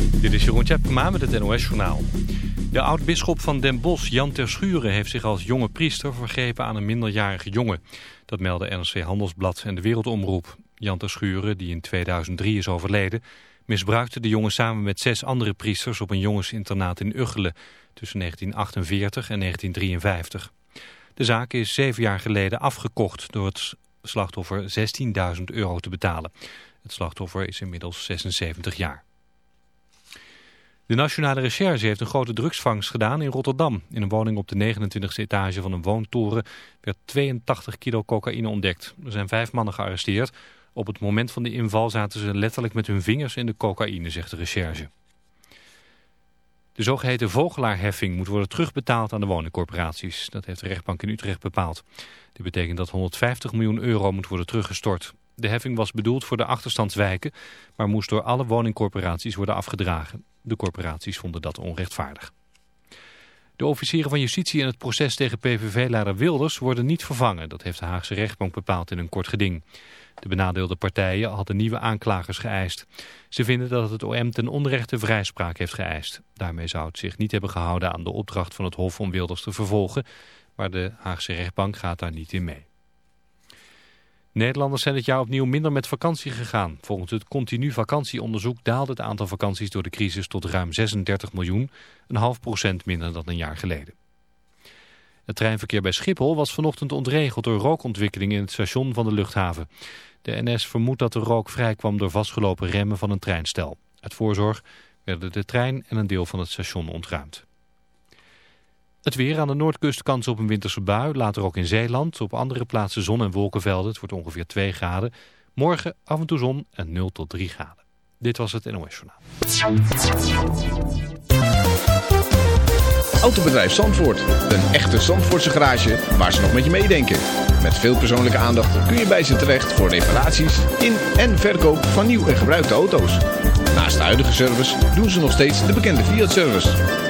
Dit is Jeroen Tjepkema met het NOS Journaal. De oud-bisschop van Den Bosch, Jan Terschuren, heeft zich als jonge priester vergrepen aan een minderjarige jongen. Dat meldde NRC Handelsblad en de Wereldomroep. Jan Terschuren, die in 2003 is overleden, misbruikte de jongen samen met zes andere priesters op een jongensinternaat in Uggelen tussen 1948 en 1953. De zaak is zeven jaar geleden afgekocht door het slachtoffer 16.000 euro te betalen. Het slachtoffer is inmiddels 76 jaar. De Nationale Recherche heeft een grote drugsvangst gedaan in Rotterdam. In een woning op de 29e etage van een woontoren werd 82 kilo cocaïne ontdekt. Er zijn vijf mannen gearresteerd. Op het moment van de inval zaten ze letterlijk met hun vingers in de cocaïne, zegt de recherche. De zogeheten vogelaarheffing moet worden terugbetaald aan de woningcorporaties. Dat heeft de rechtbank in Utrecht bepaald. Dit betekent dat 150 miljoen euro moet worden teruggestort. De heffing was bedoeld voor de achterstandswijken, maar moest door alle woningcorporaties worden afgedragen. De corporaties vonden dat onrechtvaardig. De officieren van justitie in het proces tegen PVV-leider Wilders worden niet vervangen. Dat heeft de Haagse rechtbank bepaald in een kort geding. De benadeelde partijen hadden nieuwe aanklagers geëist. Ze vinden dat het OM ten onrechte vrijspraak heeft geëist. Daarmee zou het zich niet hebben gehouden aan de opdracht van het Hof om Wilders te vervolgen. Maar de Haagse rechtbank gaat daar niet in mee. Nederlanders zijn dit jaar opnieuw minder met vakantie gegaan. Volgens het continu vakantieonderzoek daalde het aantal vakanties door de crisis tot ruim 36 miljoen, een half procent minder dan een jaar geleden. Het treinverkeer bij Schiphol was vanochtend ontregeld door rookontwikkeling in het station van de luchthaven. De NS vermoedt dat de rook vrijkwam door vastgelopen remmen van een treinstel. Uit voorzorg werden de trein en een deel van het station ontruimd. Het weer aan de noordkust kans op een winterse bui. Later ook in Zeeland. Op andere plaatsen zon en wolkenvelden. Het wordt ongeveer 2 graden. Morgen af en toe zon en 0 tot 3 graden. Dit was het NOS Journaal. Autobedrijf Zandvoort. Een echte Zandvoortse garage waar ze nog met je meedenken. Met veel persoonlijke aandacht kun je bij ze terecht voor reparaties in en verkoop van nieuw en gebruikte auto's. Naast de huidige service doen ze nog steeds de bekende Fiat-service.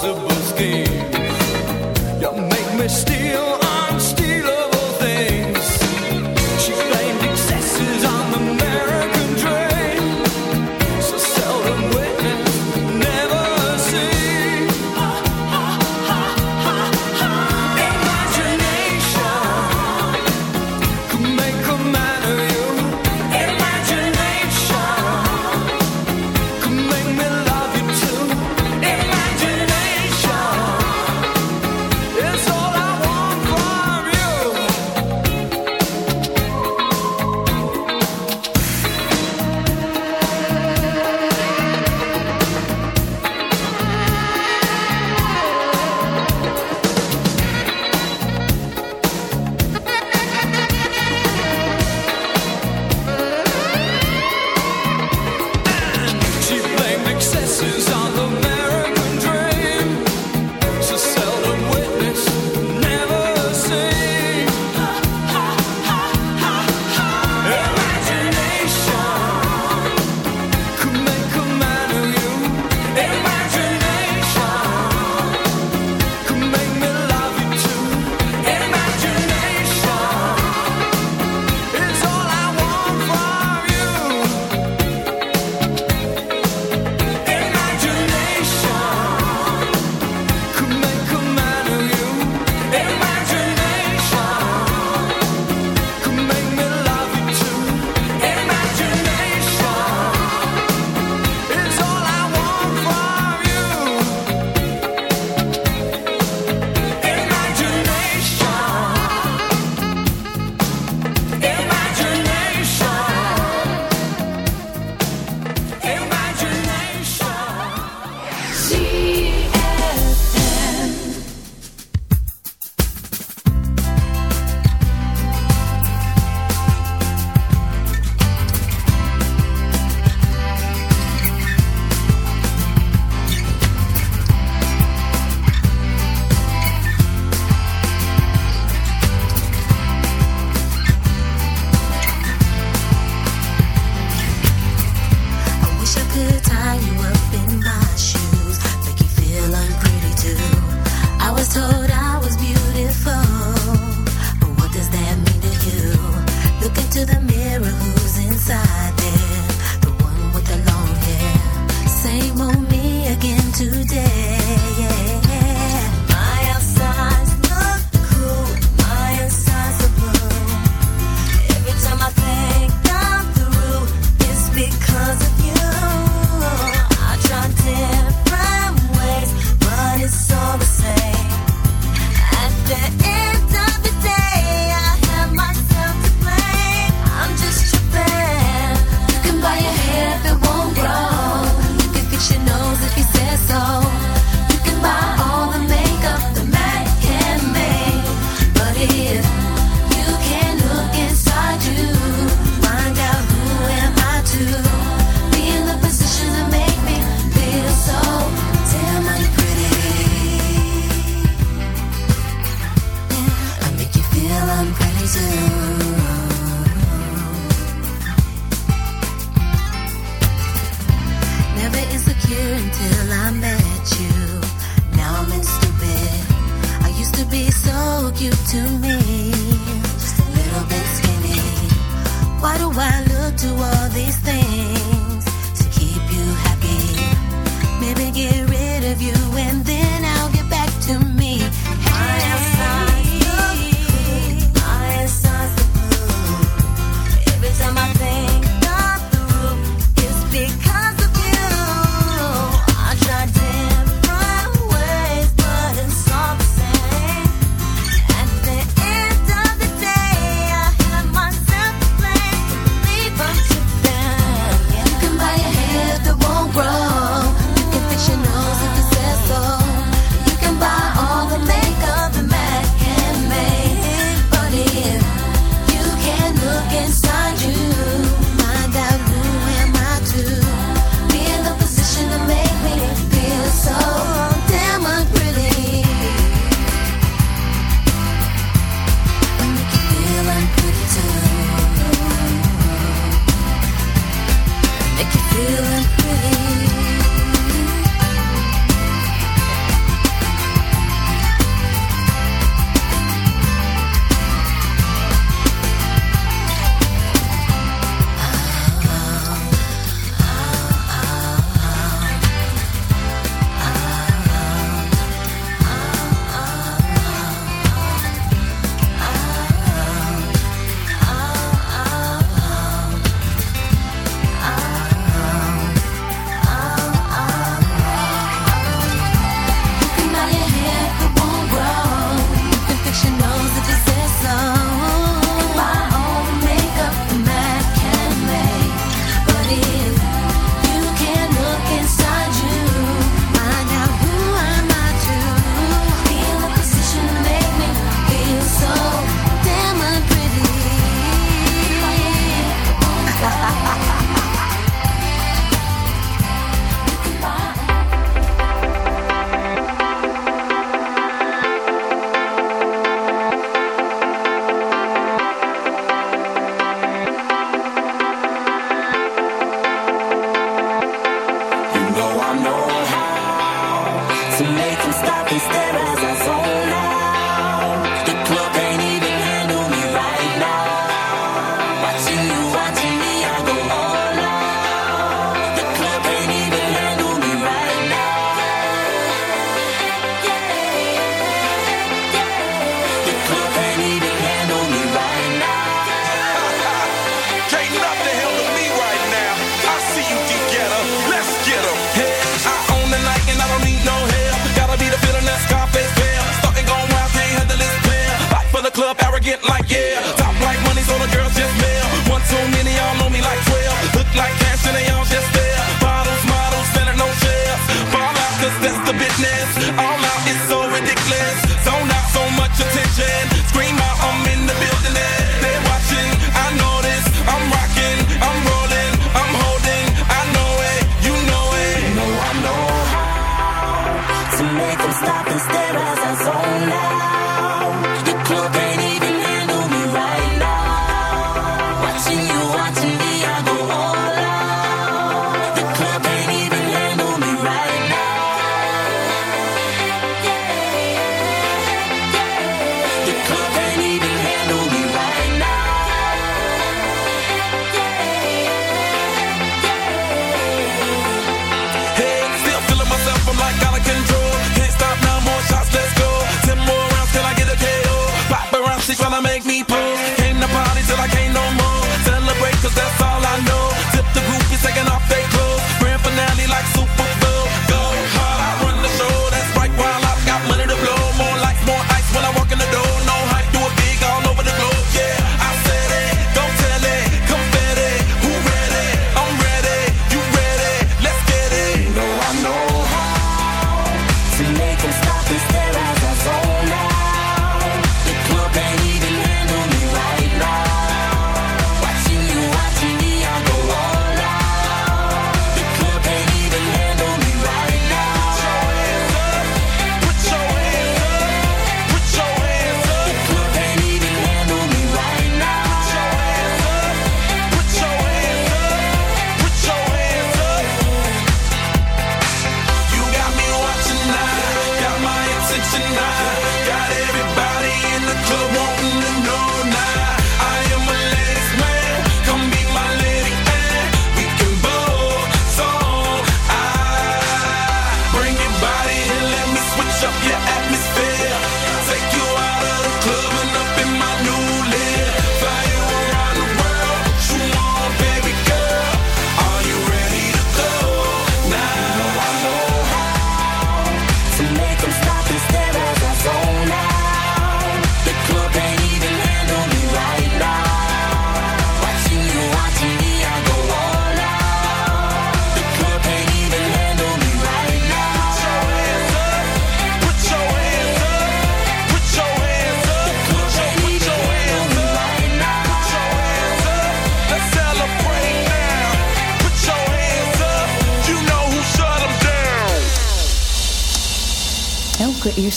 The.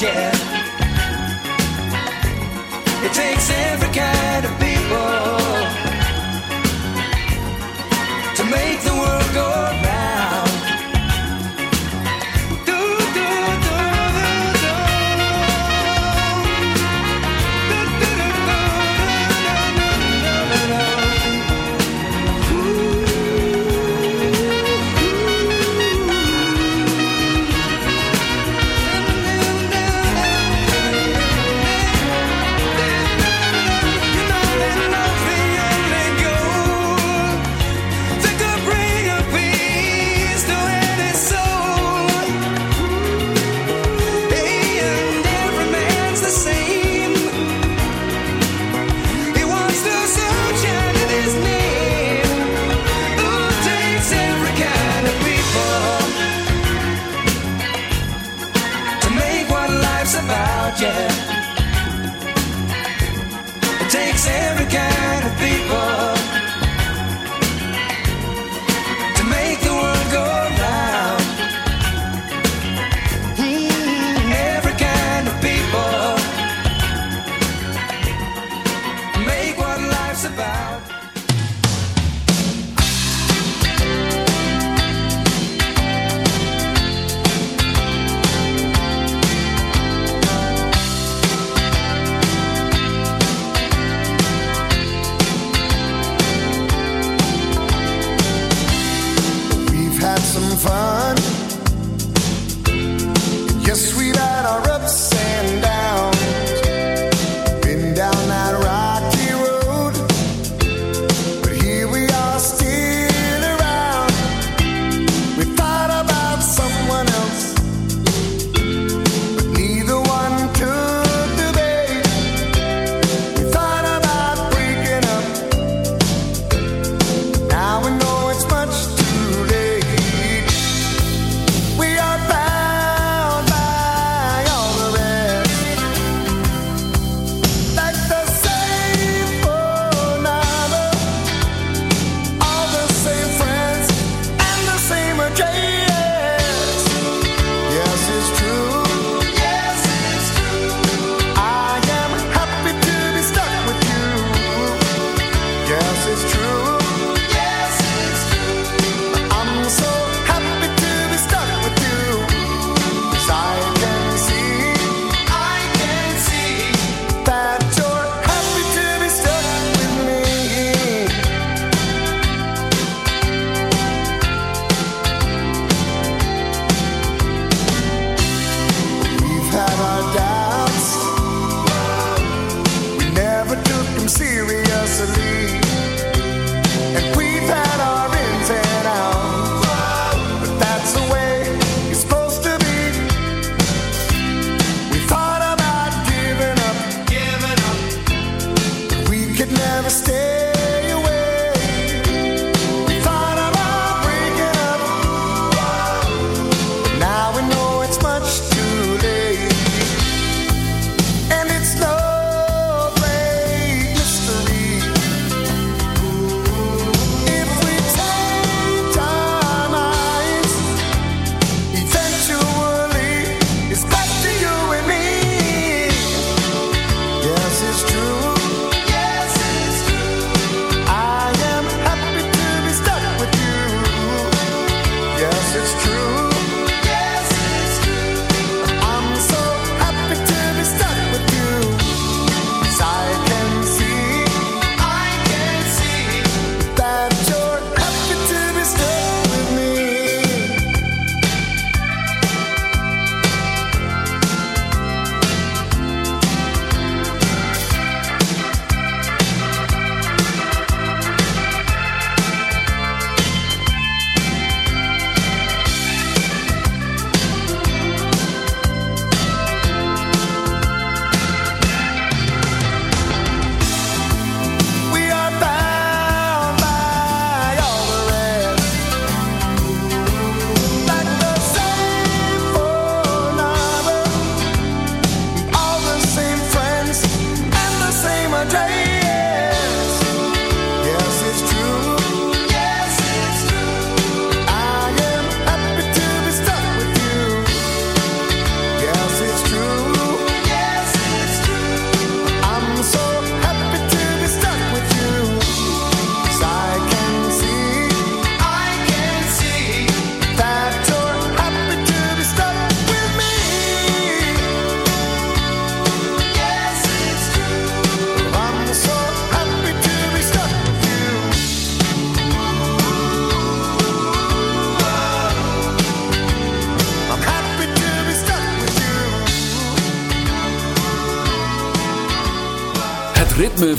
yet. It takes every kind of people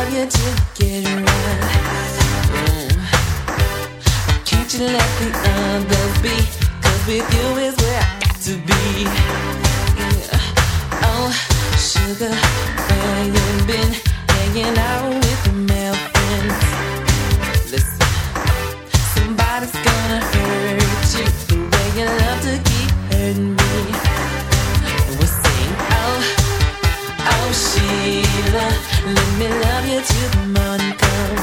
love you to get around. Can't you let the others be? Cause with you is where I got to be. Yeah. Oh, sugar, where you been? Hanging out with the male friends. Listen, somebody's gonna hurt you the way you love to keep hurting me. We're saying, oh, oh, Sheila. Let me love you till the morning comes.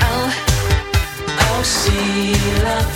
Oh, oh, Sheila.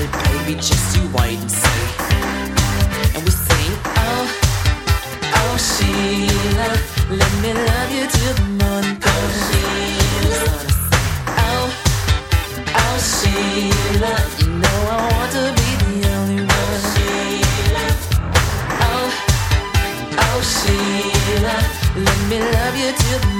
solid, baby, just you wait and see. And we sing, oh, oh Sheila, let me love you till the morning comes. Oh, Sheila. oh, oh Sheila, you know I want to be the only one. Sheila. Oh, oh Sheila, let me love you till the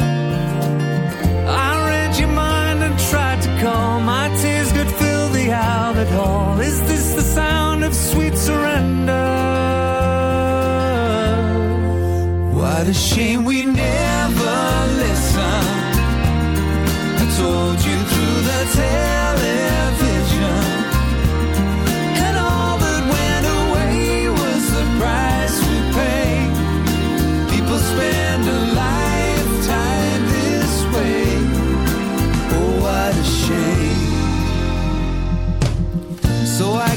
wall. Is this the sound of sweet surrender? What a shame we never listened. I told you through the tape.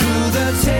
through the tears.